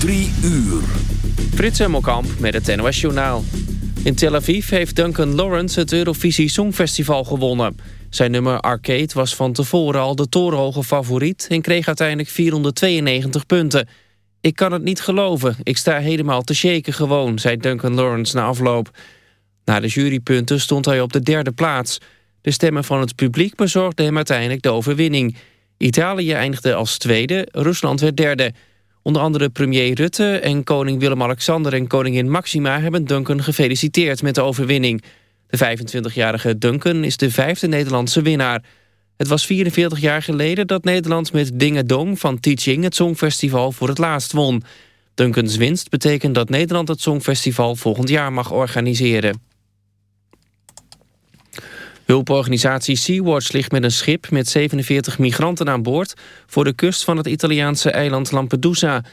Drie uur. Frits Hemmelkamp met het NOS Journaal. In Tel Aviv heeft Duncan Lawrence het Eurovisie Songfestival gewonnen. Zijn nummer Arcade was van tevoren al de torenhoge favoriet... en kreeg uiteindelijk 492 punten. Ik kan het niet geloven, ik sta helemaal te shaken gewoon... zei Duncan Lawrence na afloop. Na de jurypunten stond hij op de derde plaats. De stemmen van het publiek bezorgden hem uiteindelijk de overwinning. Italië eindigde als tweede, Rusland werd derde... Onder andere premier Rutte en koning Willem-Alexander en koningin Maxima... hebben Duncan gefeliciteerd met de overwinning. De 25-jarige Duncan is de vijfde Nederlandse winnaar. Het was 44 jaar geleden dat Nederland met Dinge Dong van Teaching... het Songfestival voor het laatst won. Duncans winst betekent dat Nederland het Songfestival volgend jaar mag organiseren. Hulporganisatie Sea-Watch ligt met een schip met 47 migranten aan boord... voor de kust van het Italiaanse eiland Lampedusa.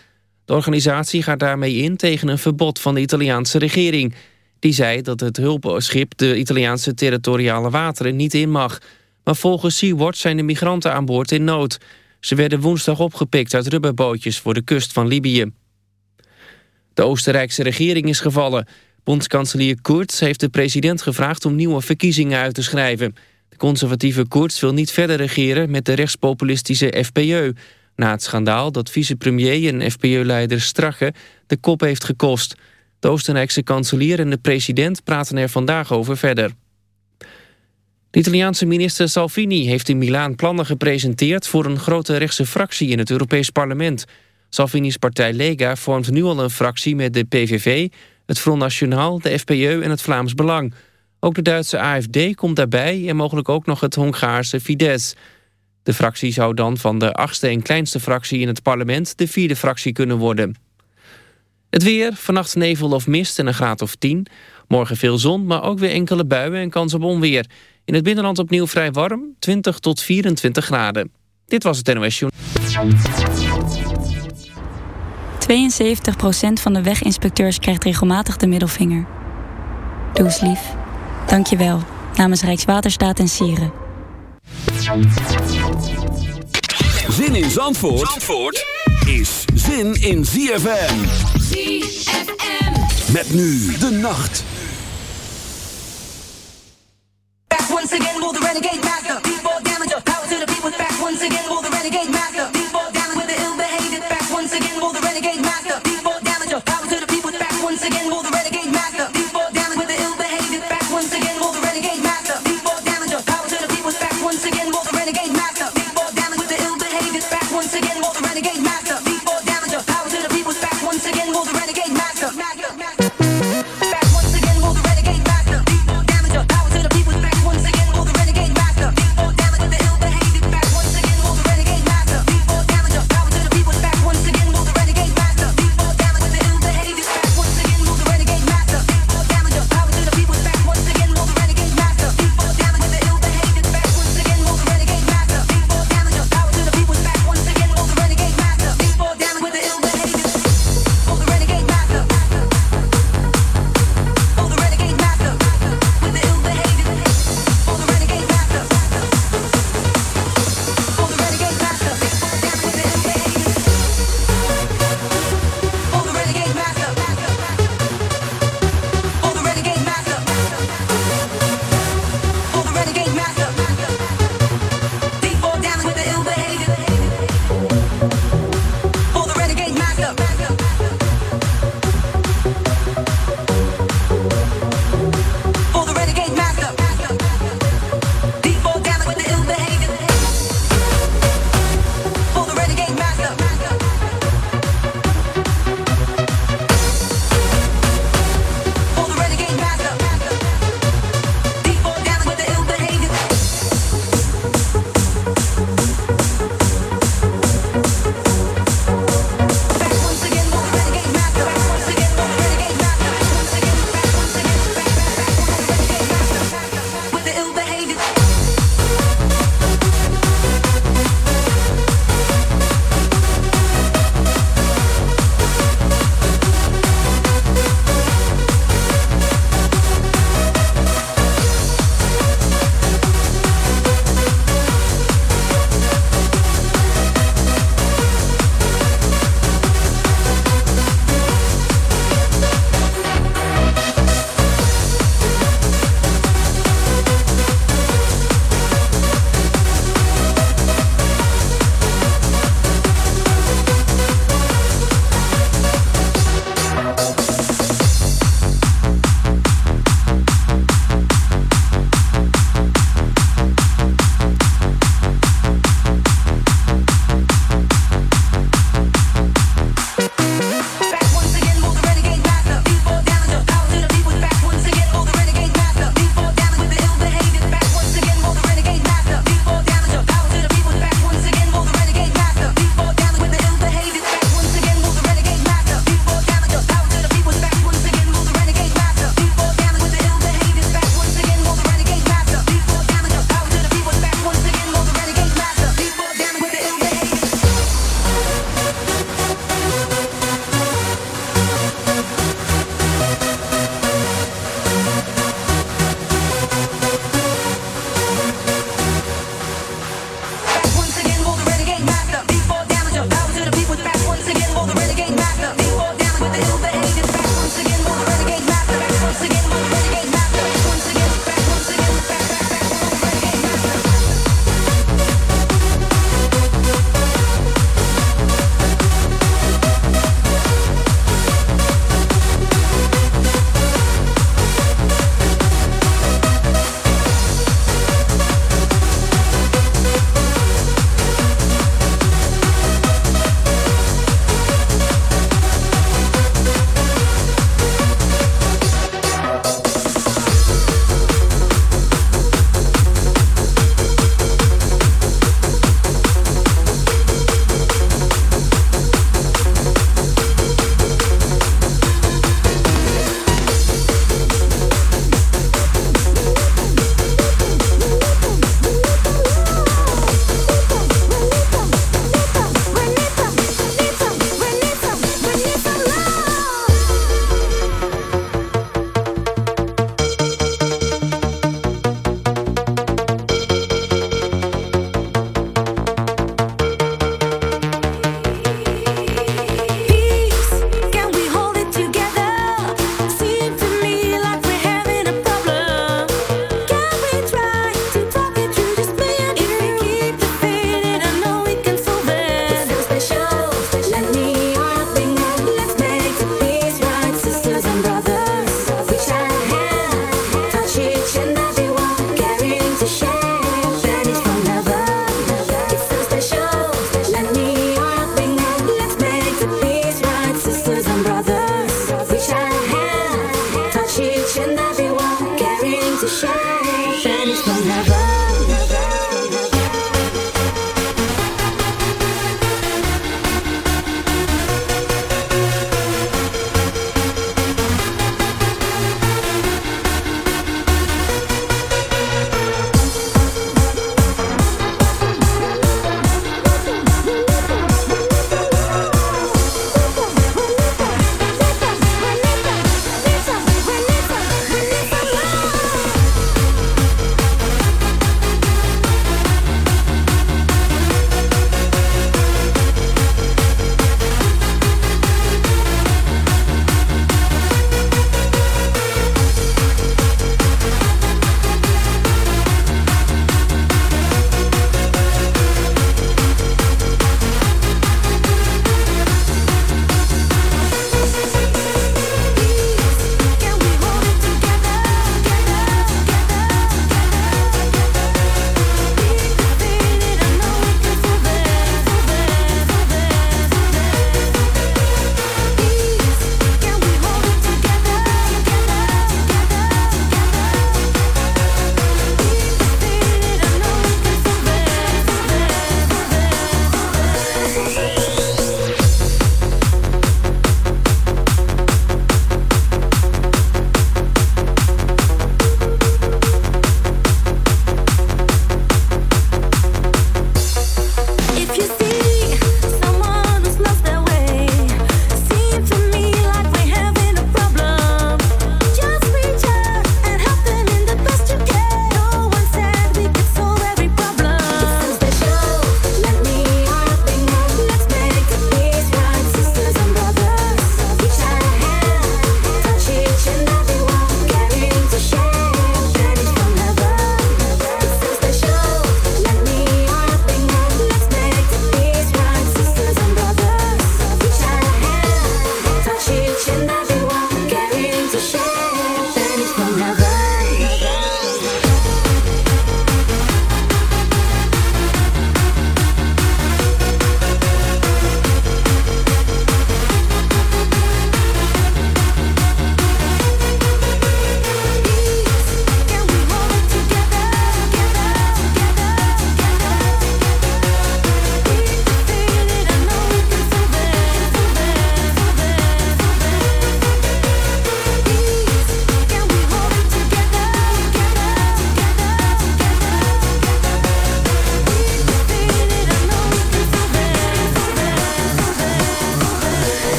De organisatie gaat daarmee in tegen een verbod van de Italiaanse regering. Die zei dat het hulpschip de Italiaanse territoriale wateren niet in mag. Maar volgens Sea-Watch zijn de migranten aan boord in nood. Ze werden woensdag opgepikt uit rubberbootjes voor de kust van Libië. De Oostenrijkse regering is gevallen... Bondskanselier Kurz heeft de president gevraagd om nieuwe verkiezingen uit te schrijven. De conservatieve Kurz wil niet verder regeren met de rechtspopulistische FPÖ... na het schandaal dat vicepremier en FPÖ-leider Strache de kop heeft gekost. De Oostenrijkse kanselier en de president praten er vandaag over verder. De Italiaanse minister Salvini heeft in Milaan plannen gepresenteerd... voor een grote rechtse fractie in het Europees Parlement. Salvini's partij Lega vormt nu al een fractie met de PVV het Front National, de FPÖ en het Vlaams Belang. Ook de Duitse AFD komt daarbij en mogelijk ook nog het Hongaarse Fidesz. De fractie zou dan van de achtste en kleinste fractie in het parlement... de vierde fractie kunnen worden. Het weer, vannacht nevel of mist en een graad of 10. Morgen veel zon, maar ook weer enkele buien en kans op onweer. In het binnenland opnieuw vrij warm, 20 tot 24 graden. Dit was het NOS Journal. 72% van de weginspecteurs krijgt regelmatig de middelvinger. Doe eens lief. Dank je wel. Namens Rijkswaterstaat en Sieren. Zin in Zandvoort, Zandvoort is zin in ZFM. ZFM. Met nu de nacht. Back once again, will the renegade master. People damage, power to the people. Back once again, will the renegade master.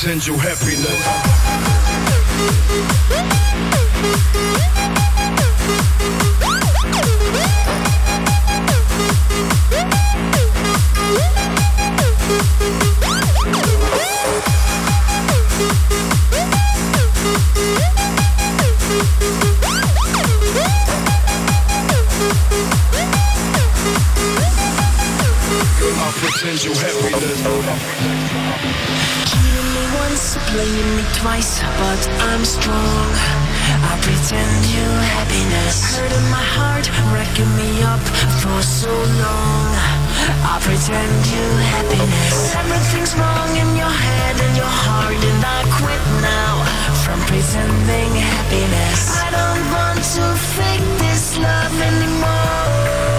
potential happiness. I pretend you're happiness. Killing me once, playing me twice, but I'm strong. I pretend you're happiness. Hurting my heart, wrecking me up for so long. I pretend you're happiness. Everything's wrong in your head and your heart, and I quit now from pretending happiness. I don't want to fake this love anymore.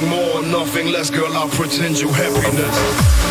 nothing more, nothing less, girl. I'll pretend you happiness.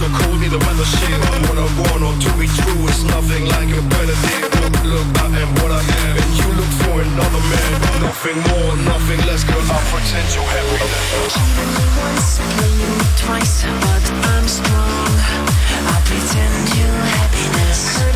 so cold, need a weather shield. When I've worn or two weeks through, it's nothing like a better day. Look, look, I am what I am, and you look for another man. Nothing more, nothing less, girl, I pretend you're happy. Once again, you twice, but I'm strong. I pretend you're happiness.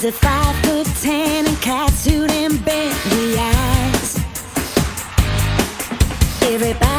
He's a five foot ten and tattooed and bendy eyes. Everybody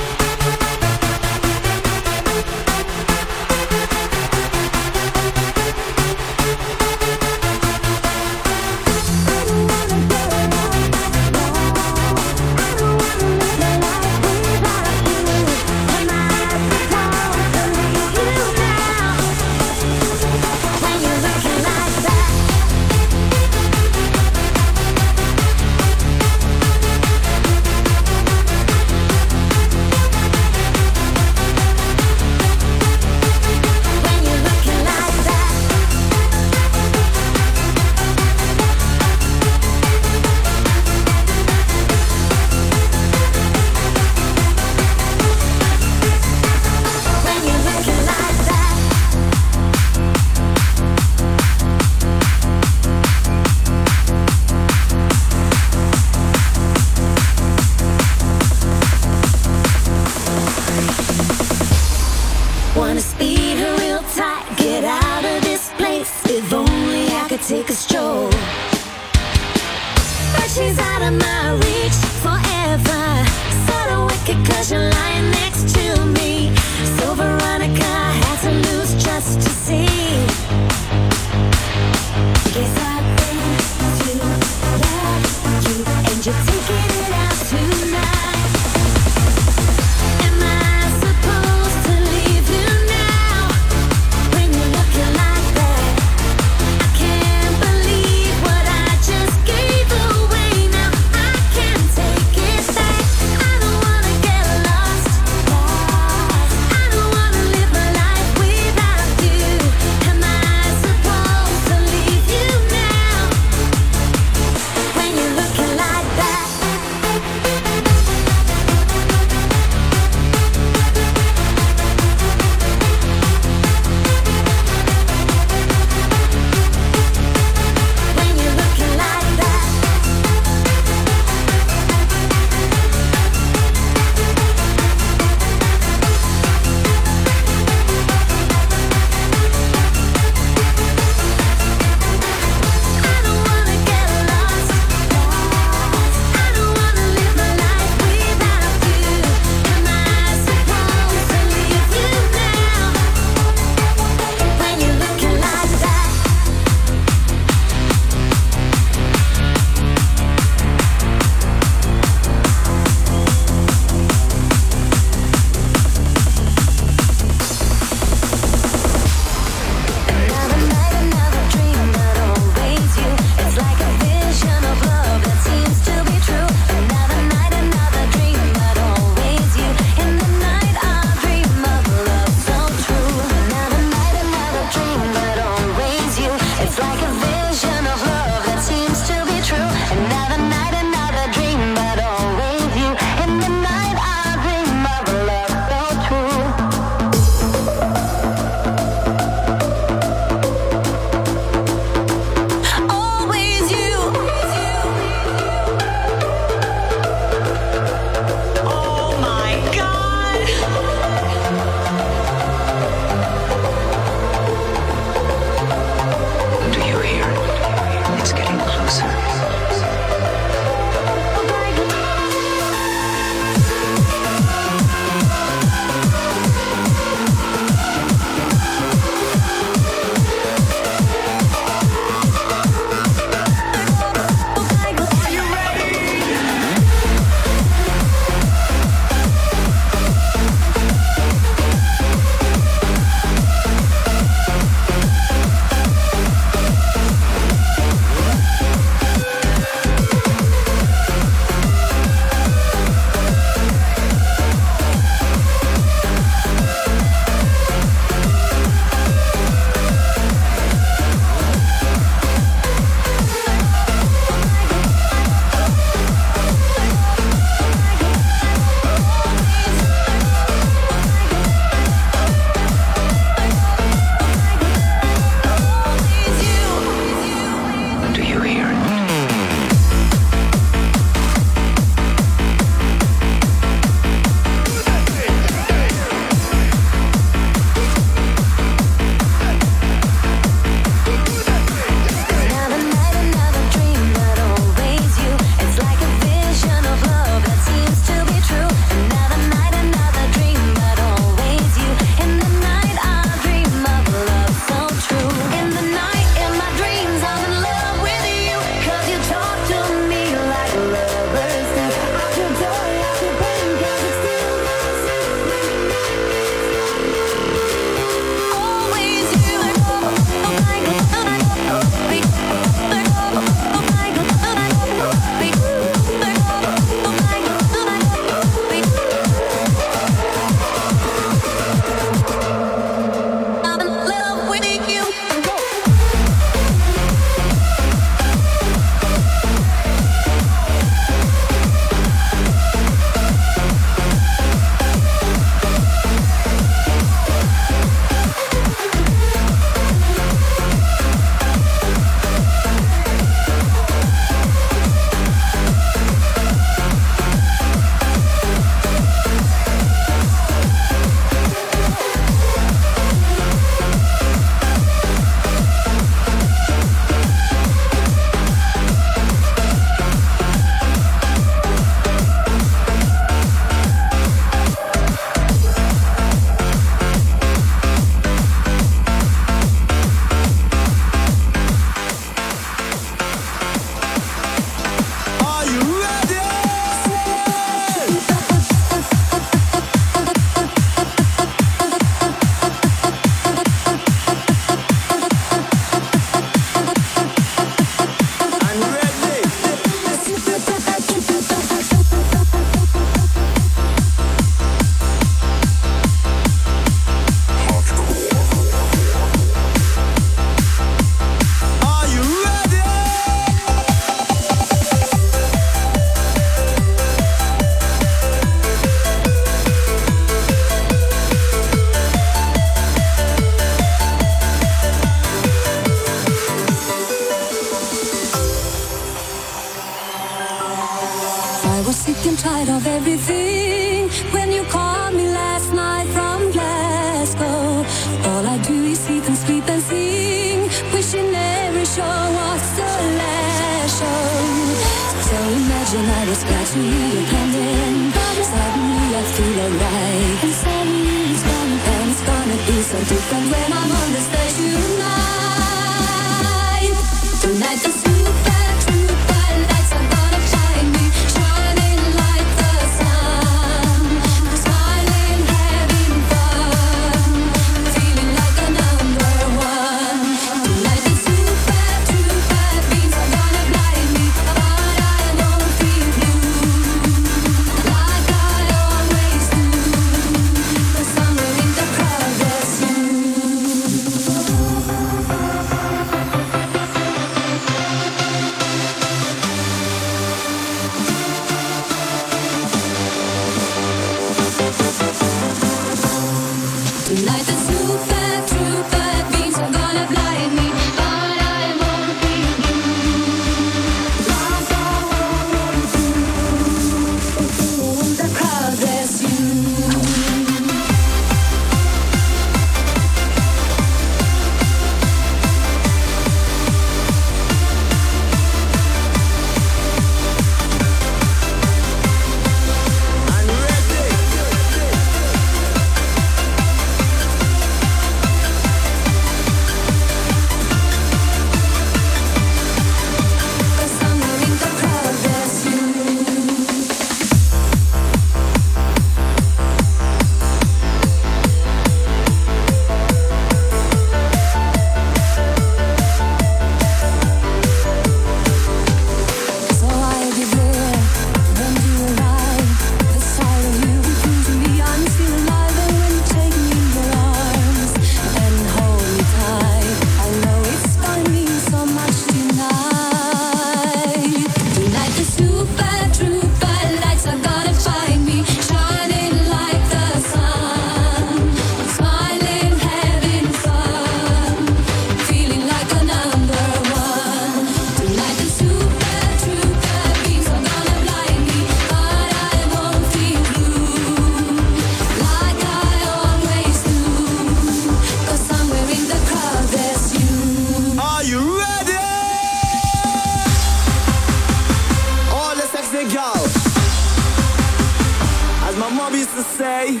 As my mom used to say,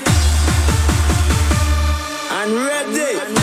I'm ready.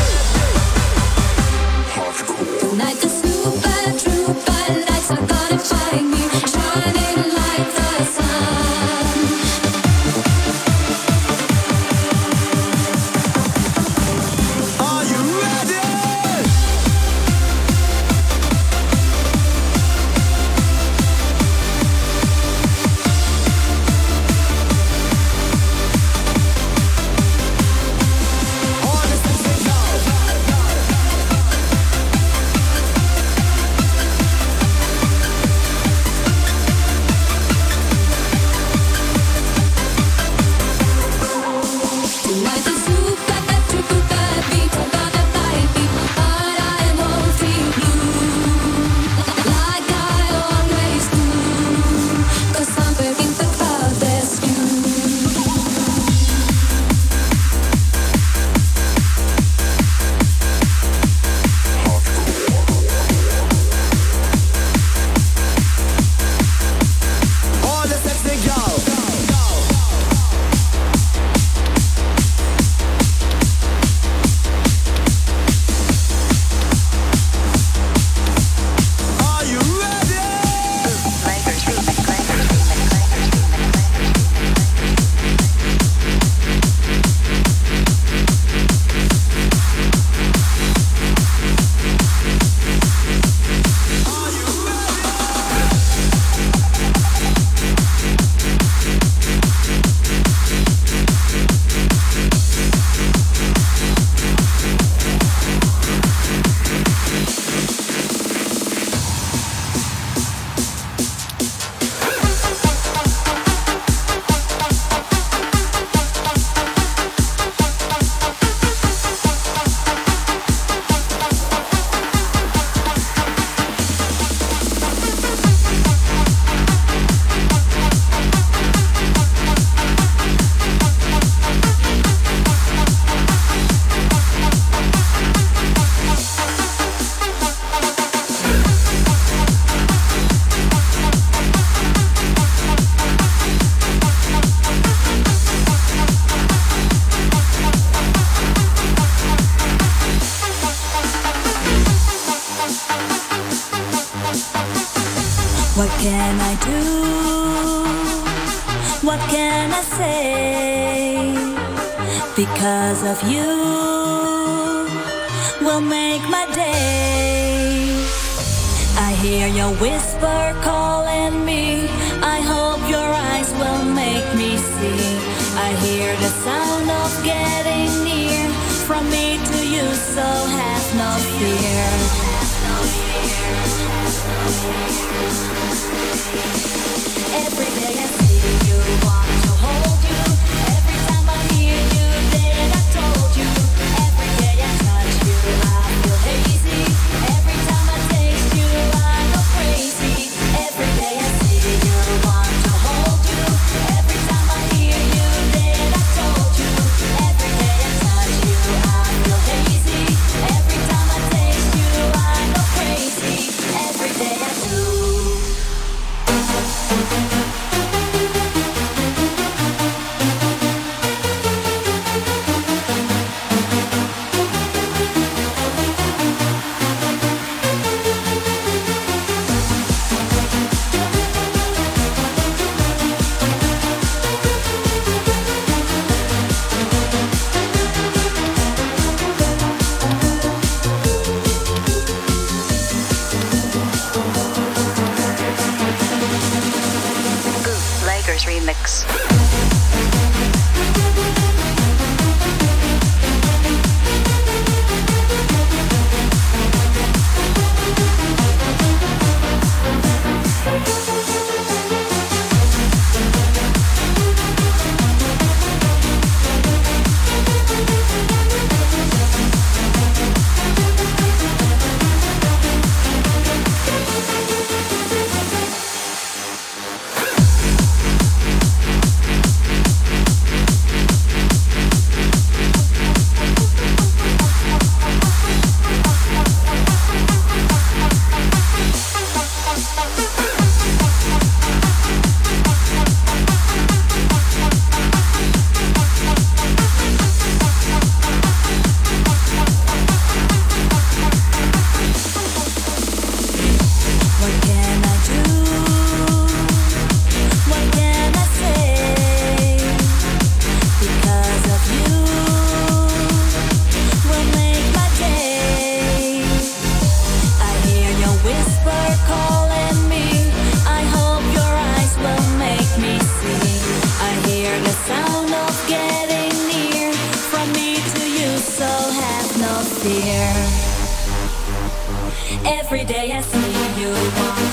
Every day I see you,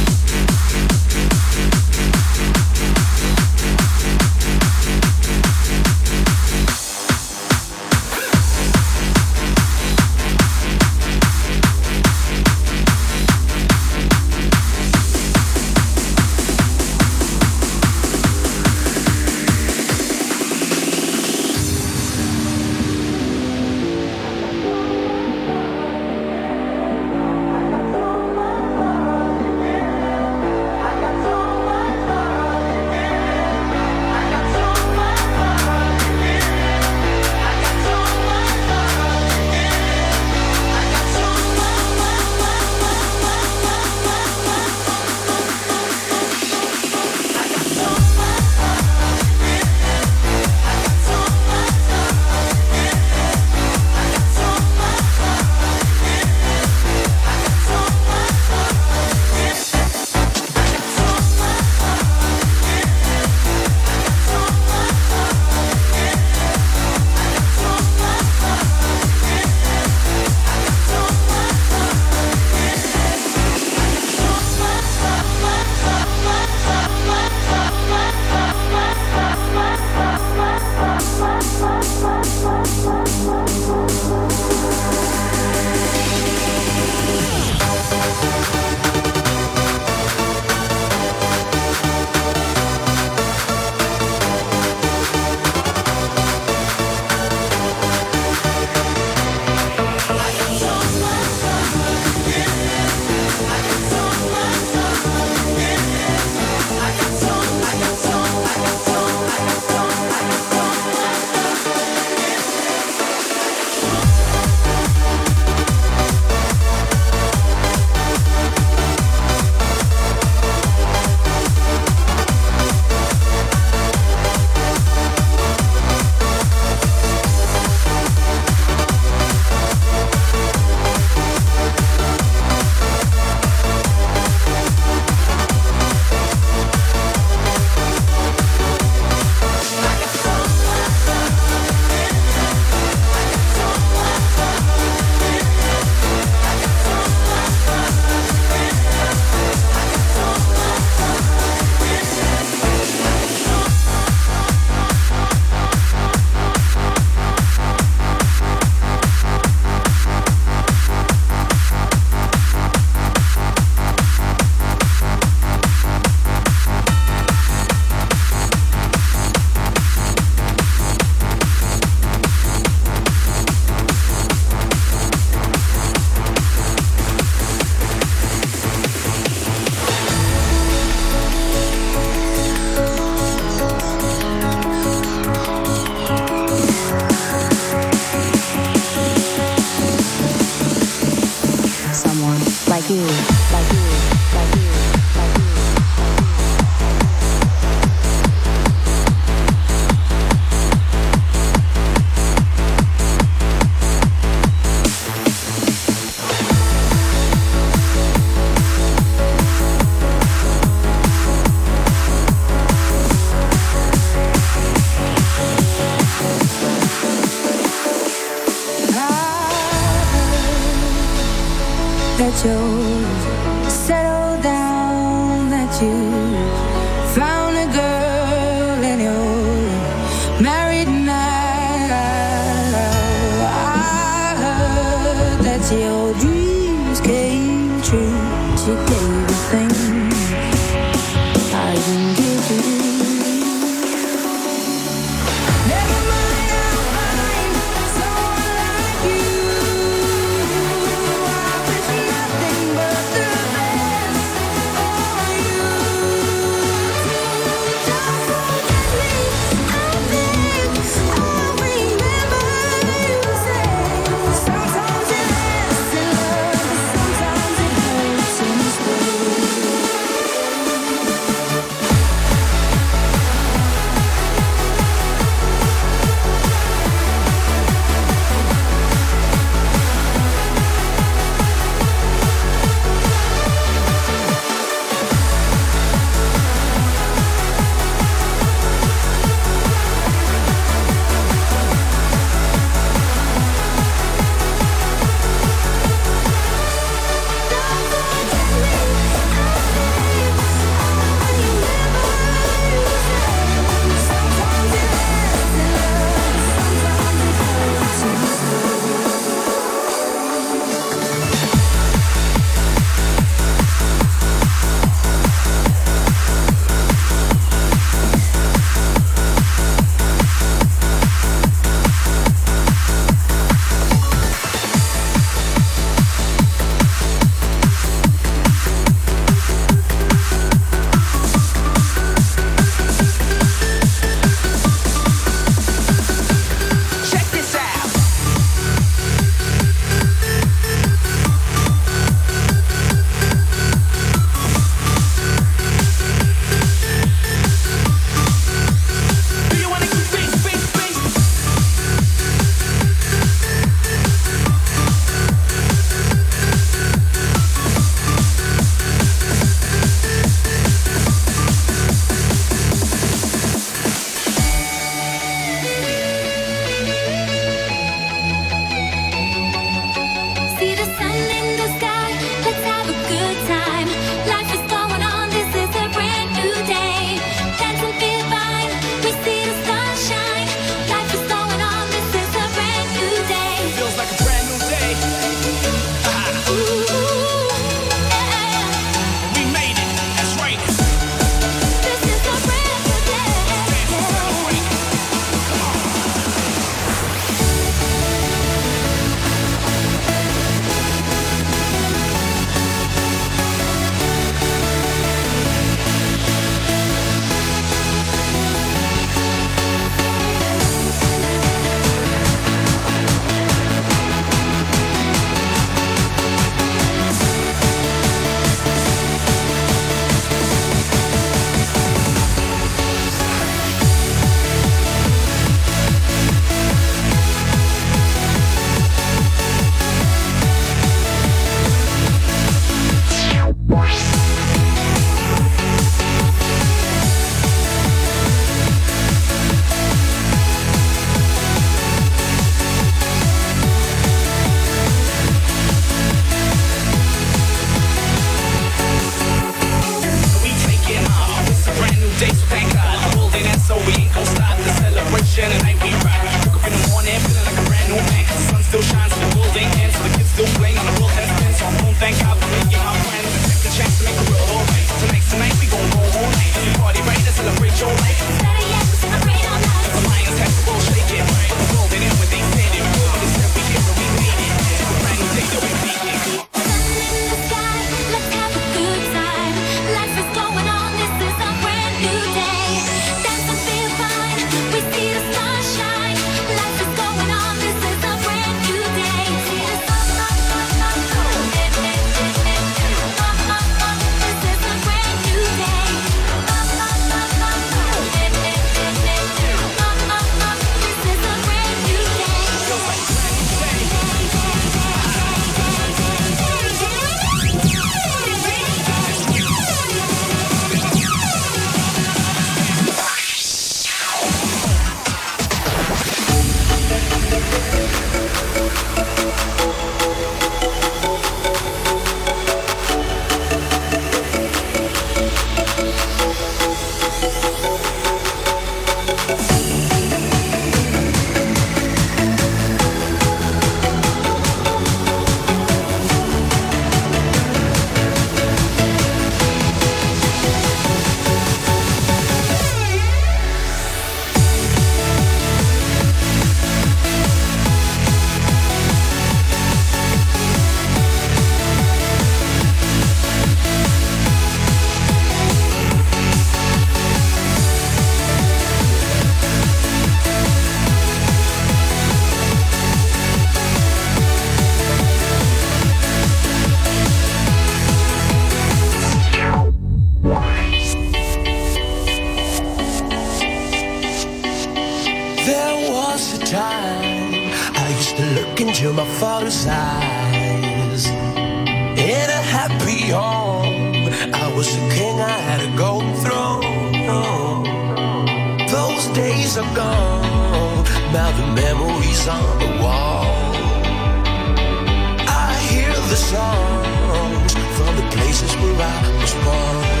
from the places where I was born.